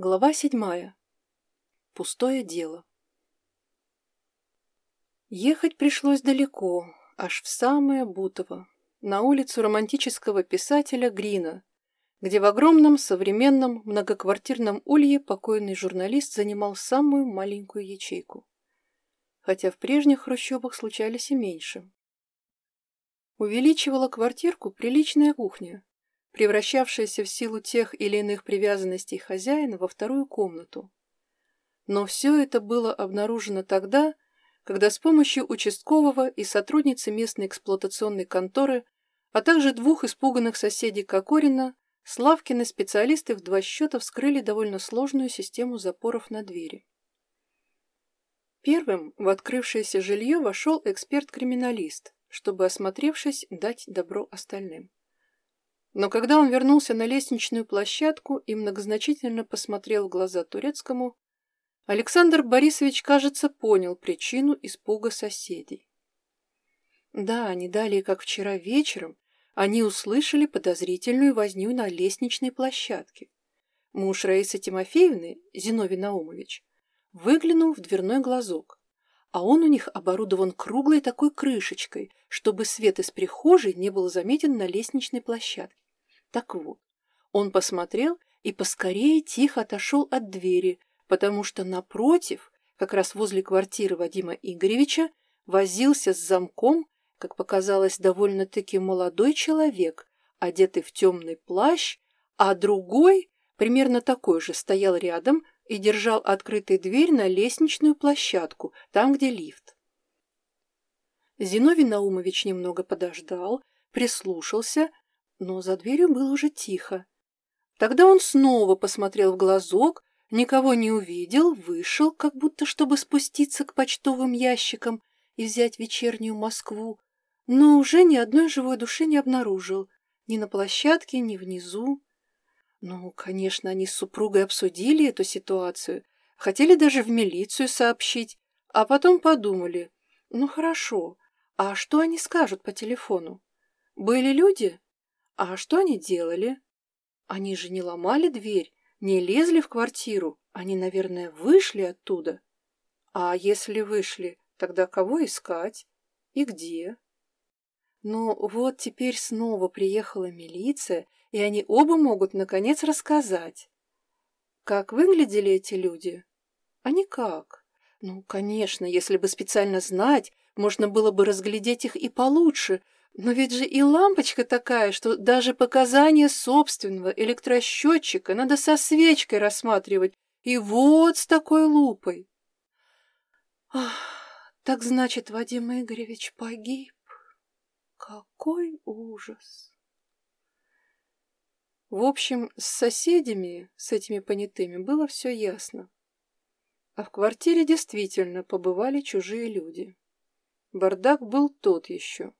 Глава седьмая. Пустое дело. Ехать пришлось далеко, аж в самое Бутово, на улицу романтического писателя Грина, где в огромном современном многоквартирном улье покойный журналист занимал самую маленькую ячейку. Хотя в прежних хрущебах случались и меньше. Увеличивала квартирку приличная кухня, превращавшаяся в силу тех или иных привязанностей хозяина во вторую комнату. Но все это было обнаружено тогда, когда с помощью участкового и сотрудницы местной эксплуатационной конторы, а также двух испуганных соседей Кокорина, Славкины специалисты в два счета вскрыли довольно сложную систему запоров на двери. Первым в открывшееся жилье вошел эксперт-криминалист, чтобы, осмотревшись, дать добро остальным. Но когда он вернулся на лестничную площадку и многозначительно посмотрел в глаза Турецкому, Александр Борисович, кажется, понял причину испуга соседей. Да, не далее, как вчера вечером, они услышали подозрительную возню на лестничной площадке. Муж Раисы Тимофеевны, Зиновий Наумович, выглянул в дверной глазок, а он у них оборудован круглой такой крышечкой, чтобы свет из прихожей не был заметен на лестничной площадке. Так вот, он посмотрел и поскорее тихо отошел от двери, потому что напротив, как раз возле квартиры Вадима Игоревича, возился с замком, как показалось, довольно-таки молодой человек, одетый в темный плащ, а другой, примерно такой же, стоял рядом и держал открытой дверь на лестничную площадку, там, где лифт. Зиновий Наумович немного подождал, прислушался, но за дверью было уже тихо. Тогда он снова посмотрел в глазок, никого не увидел, вышел, как будто чтобы спуститься к почтовым ящикам и взять вечернюю Москву, но уже ни одной живой души не обнаружил, ни на площадке, ни внизу. Ну, конечно, они с супругой обсудили эту ситуацию, хотели даже в милицию сообщить, а потом подумали, ну хорошо, а что они скажут по телефону? Были люди? А что они делали? Они же не ломали дверь, не лезли в квартиру. Они, наверное, вышли оттуда. А если вышли, тогда кого искать? И где? Ну, вот теперь снова приехала милиция, и они оба могут, наконец, рассказать. Как выглядели эти люди? А никак. Ну, конечно, если бы специально знать, можно было бы разглядеть их и получше, но ведь же и лампочка такая, что даже показания собственного электросчетчика надо со свечкой рассматривать, и вот с такой лупой. Ах, так значит, Вадим Игоревич погиб. Какой ужас! В общем, с соседями, с этими понятыми, было все ясно. А в квартире действительно побывали чужие люди. Бардак был тот еще.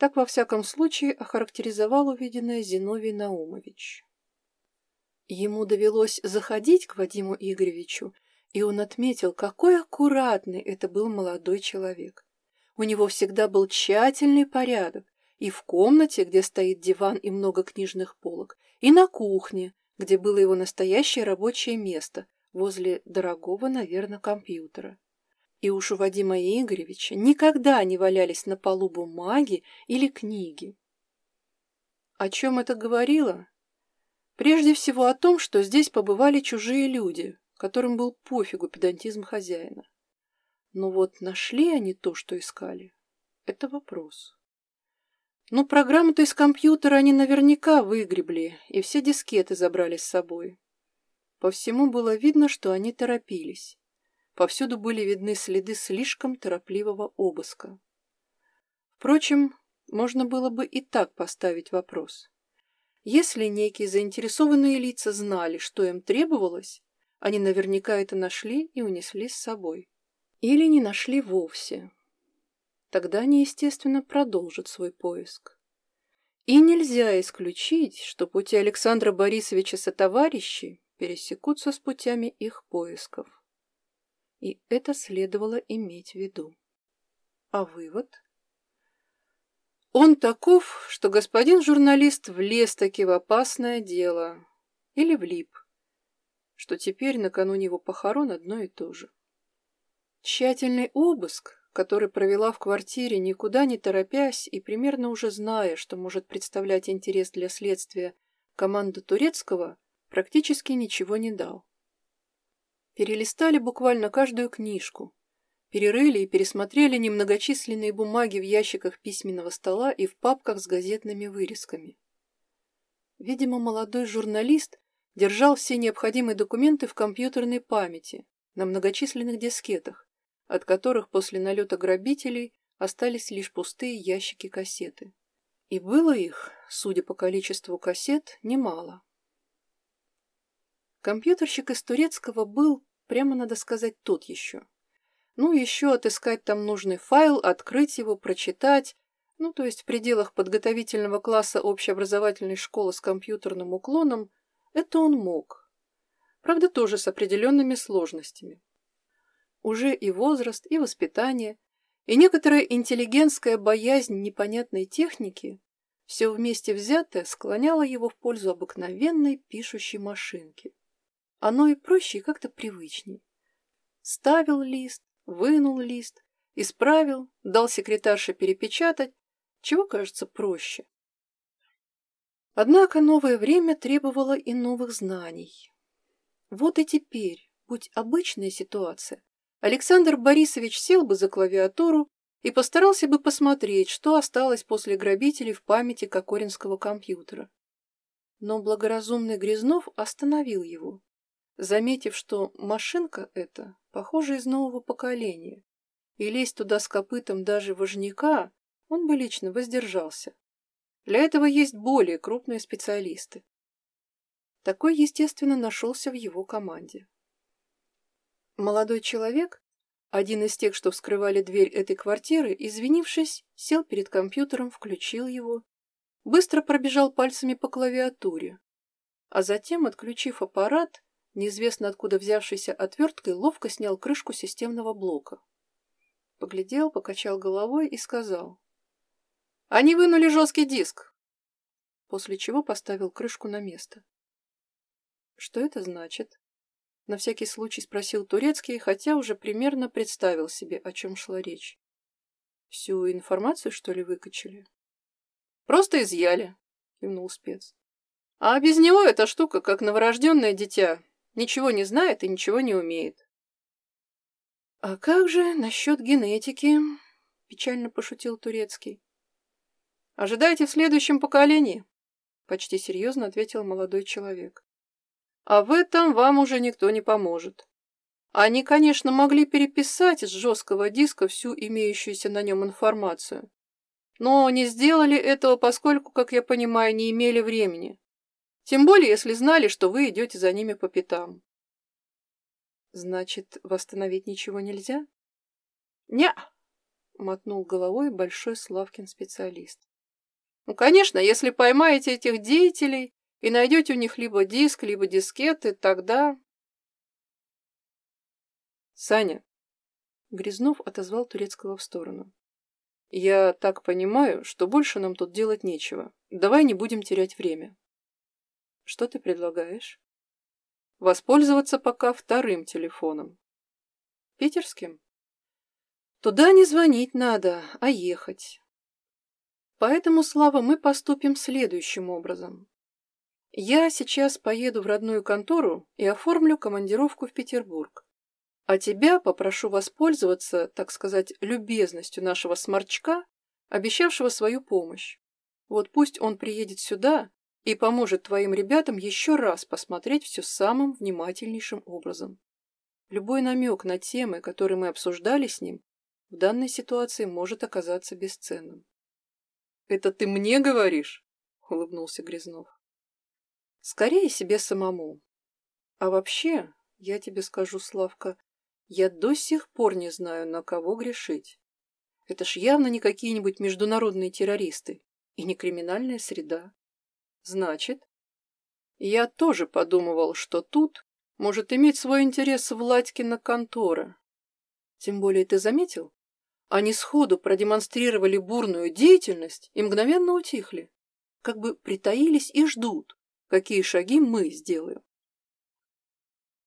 Так, во всяком случае, охарактеризовал увиденное Зиновий Наумович. Ему довелось заходить к Вадиму Игоревичу, и он отметил, какой аккуратный это был молодой человек. У него всегда был тщательный порядок и в комнате, где стоит диван и много книжных полок, и на кухне, где было его настоящее рабочее место, возле дорогого, наверное, компьютера. И уж у Вадима Игоревича никогда не валялись на полу бумаги или книги. О чем это говорило? Прежде всего о том, что здесь побывали чужие люди, которым был пофигу педантизм хозяина. Но вот нашли они то, что искали? Это вопрос. Ну, программу-то из компьютера они наверняка выгребли, и все дискеты забрали с собой. По всему было видно, что они торопились. Повсюду были видны следы слишком торопливого обыска. Впрочем, можно было бы и так поставить вопрос. Если некие заинтересованные лица знали, что им требовалось, они наверняка это нашли и унесли с собой. Или не нашли вовсе. Тогда они, естественно, продолжат свой поиск. И нельзя исключить, что пути Александра Борисовича сотоварищей пересекутся с путями их поисков и это следовало иметь в виду. А вывод? Он таков, что господин журналист влез таки в опасное дело или влип. что теперь накануне его похорон одно и то же. Тщательный обыск, который провела в квартире, никуда не торопясь и примерно уже зная, что может представлять интерес для следствия команда Турецкого, практически ничего не дал. Перелистали буквально каждую книжку, перерыли и пересмотрели немногочисленные бумаги в ящиках письменного стола и в папках с газетными вырезками. Видимо, молодой журналист держал все необходимые документы в компьютерной памяти на многочисленных дискетах, от которых после налета грабителей остались лишь пустые ящики-кассеты. И было их, судя по количеству кассет, немало. Компьютерщик из турецкого был, прямо надо сказать, тот еще. Ну, еще отыскать там нужный файл, открыть его, прочитать, ну, то есть в пределах подготовительного класса общеобразовательной школы с компьютерным уклоном, это он мог. Правда, тоже с определенными сложностями. Уже и возраст, и воспитание, и некоторая интеллигентская боязнь непонятной техники, все вместе взятое склоняло его в пользу обыкновенной пишущей машинки. Оно и проще, и как-то привычней. Ставил лист, вынул лист, исправил, дал секретарше перепечатать, чего кажется проще. Однако новое время требовало и новых знаний. Вот и теперь, будь обычная ситуация, Александр Борисович сел бы за клавиатуру и постарался бы посмотреть, что осталось после грабителей в памяти Кокоринского компьютера. Но благоразумный Грязнов остановил его, заметив, что машинка эта, похожа из нового поколения, и лезть туда с копытом даже вожняка он бы лично воздержался. Для этого есть более крупные специалисты. Такой, естественно, нашелся в его команде. Молодой человек, один из тех, что вскрывали дверь этой квартиры, извинившись, сел перед компьютером, включил его, быстро пробежал пальцами по клавиатуре, а затем, отключив аппарат, неизвестно откуда взявшейся отверткой, ловко снял крышку системного блока. Поглядел, покачал головой и сказал. «Они вынули жесткий диск!» После чего поставил крышку на место. «Что это значит?» На всякий случай спросил Турецкий, хотя уже примерно представил себе, о чем шла речь. Всю информацию, что ли, выкачали? Просто изъяли, кивнул спец. А без него эта штука, как новорожденное дитя, ничего не знает и ничего не умеет. А как же насчет генетики? Печально пошутил Турецкий. Ожидайте в следующем поколении, почти серьезно ответил молодой человек. А в этом вам уже никто не поможет. Они, конечно, могли переписать с жесткого диска всю имеющуюся на нем информацию, но не сделали этого, поскольку, как я понимаю, не имели времени. Тем более, если знали, что вы идете за ними по пятам. Значит, восстановить ничего нельзя? Не, мотнул головой большой Славкин специалист. Ну, конечно, если поймаете этих деятелей, и найдете у них либо диск, либо дискеты, тогда... Саня. Грязнов отозвал Турецкого в сторону. Я так понимаю, что больше нам тут делать нечего. Давай не будем терять время. Что ты предлагаешь? Воспользоваться пока вторым телефоном. Питерским? Туда не звонить надо, а ехать. Поэтому, Слава, мы поступим следующим образом. Я сейчас поеду в родную контору и оформлю командировку в Петербург. А тебя попрошу воспользоваться, так сказать, любезностью нашего сморчка, обещавшего свою помощь. Вот пусть он приедет сюда и поможет твоим ребятам еще раз посмотреть все самым внимательнейшим образом. Любой намек на темы, которые мы обсуждали с ним, в данной ситуации может оказаться бесценным. «Это ты мне говоришь?» — улыбнулся Грязнов. Скорее себе самому. А вообще, я тебе скажу, Славка, я до сих пор не знаю, на кого грешить. Это ж явно не какие-нибудь международные террористы и не криминальная среда. Значит, я тоже подумывал, что тут может иметь свой интерес Владькина контора. Тем более ты заметил? Они сходу продемонстрировали бурную деятельность и мгновенно утихли, как бы притаились и ждут, какие шаги мы сделаем.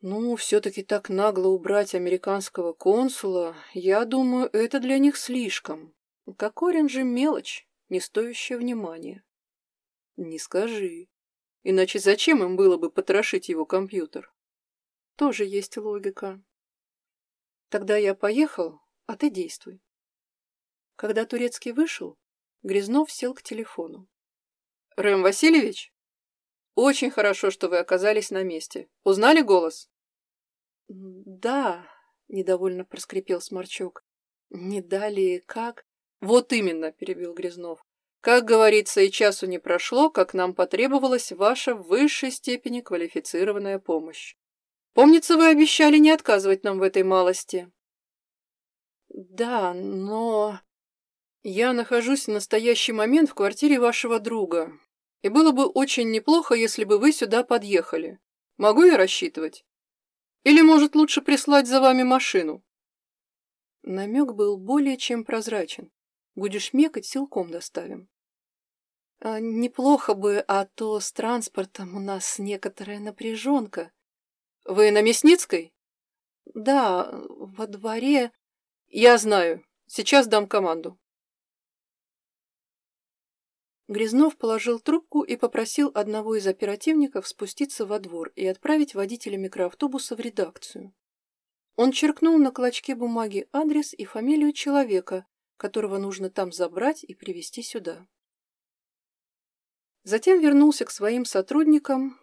Ну, все-таки так нагло убрать американского консула, я думаю, это для них слишком. Кокорин же мелочь, не стоящая внимания. Не скажи. Иначе зачем им было бы потрошить его компьютер? Тоже есть логика. Тогда я поехал, а ты действуй. Когда Турецкий вышел, Грязнов сел к телефону. «Рэм Васильевич? Очень хорошо, что вы оказались на месте. Узнали голос?» «Да», — недовольно проскрипел Сморчок. «Не дали как?» «Вот именно», — перебил Грязнов. «Как говорится, и часу не прошло, как нам потребовалась ваша в высшей степени квалифицированная помощь. Помнится, вы обещали не отказывать нам в этой малости». «Да, но...» «Я нахожусь в настоящий момент в квартире вашего друга, и было бы очень неплохо, если бы вы сюда подъехали. Могу я рассчитывать? Или, может, лучше прислать за вами машину?» Намек был более чем прозрачен. Будешь мекать, силком доставим. А, неплохо бы, а то с транспортом у нас некоторая напряженка. Вы на Мясницкой? Да, во дворе. Я знаю. Сейчас дам команду. Грязнов положил трубку и попросил одного из оперативников спуститься во двор и отправить водителя микроавтобуса в редакцию. Он черкнул на клочке бумаги адрес и фамилию человека, которого нужно там забрать и привести сюда. Затем вернулся к своим сотрудникам.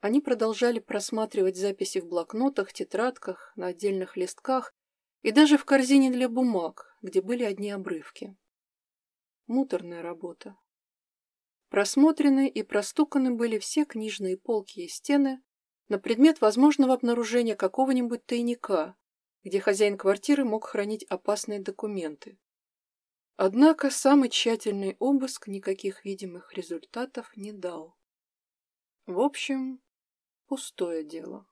Они продолжали просматривать записи в блокнотах, тетрадках, на отдельных листках и даже в корзине для бумаг, где были одни обрывки. Муторная работа. Просмотрены и простуканы были все книжные полки и стены на предмет возможного обнаружения какого-нибудь тайника, где хозяин квартиры мог хранить опасные документы. Однако самый тщательный обыск никаких видимых результатов не дал. В общем, пустое дело.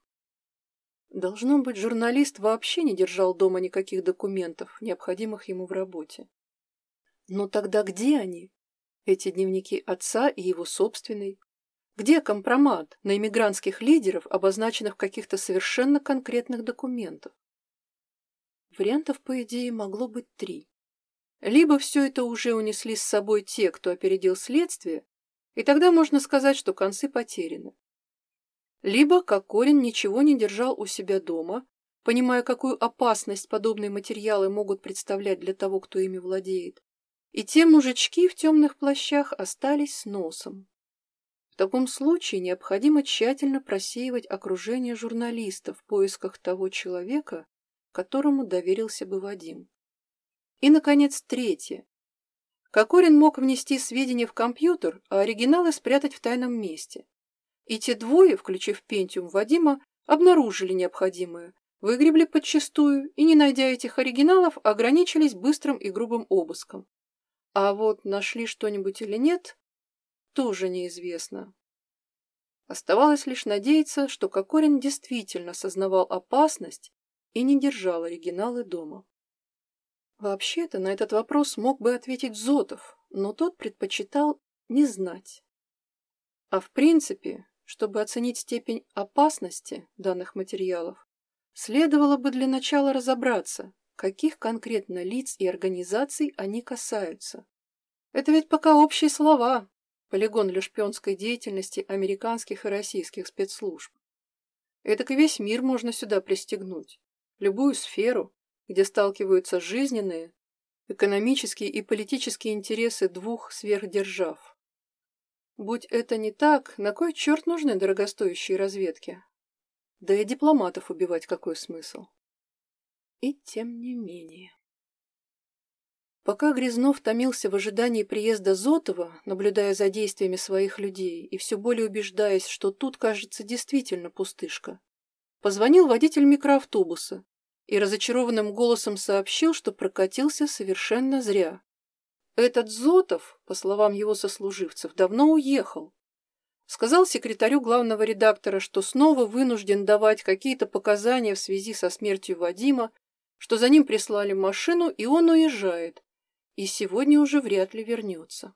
Должно быть, журналист вообще не держал дома никаких документов, необходимых ему в работе. Но тогда где они? Эти дневники отца и его собственный? Где компромат на иммигрантских лидеров, обозначенных в каких-то совершенно конкретных документах? Вариантов, по идее, могло быть три. Либо все это уже унесли с собой те, кто опередил следствие, и тогда можно сказать, что концы потеряны. Либо Кокорин ничего не держал у себя дома, понимая, какую опасность подобные материалы могут представлять для того, кто ими владеет, и те мужички в темных плащах остались с носом. В таком случае необходимо тщательно просеивать окружение журналистов в поисках того человека, которому доверился бы Вадим. И, наконец, третье. Кокорин мог внести сведения в компьютер, а оригиналы спрятать в тайном месте. И те двое, включив Пентиум Вадима, обнаружили необходимое, выгребли подчистую и, не найдя этих оригиналов, ограничились быстрым и грубым обыском. А вот нашли что-нибудь или нет, тоже неизвестно. Оставалось лишь надеяться, что Кокорин действительно сознавал опасность и не держал оригиналы дома. Вообще-то на этот вопрос мог бы ответить Зотов, но тот предпочитал не знать. А в принципе, чтобы оценить степень опасности данных материалов, следовало бы для начала разобраться, каких конкретно лиц и организаций они касаются. Это ведь пока общие слова, полигон для шпионской деятельности американских и российских спецслужб. Этак и весь мир можно сюда пристегнуть, любую сферу, где сталкиваются жизненные, экономические и политические интересы двух сверхдержав. Будь это не так, на кой черт нужны дорогостоящие разведки? Да и дипломатов убивать какой смысл? И тем не менее. Пока Грязнов томился в ожидании приезда Зотова, наблюдая за действиями своих людей и все более убеждаясь, что тут, кажется, действительно пустышка, позвонил водитель микроавтобуса, и разочарованным голосом сообщил, что прокатился совершенно зря. Этот Зотов, по словам его сослуживцев, давно уехал. Сказал секретарю главного редактора, что снова вынужден давать какие-то показания в связи со смертью Вадима, что за ним прислали машину, и он уезжает, и сегодня уже вряд ли вернется.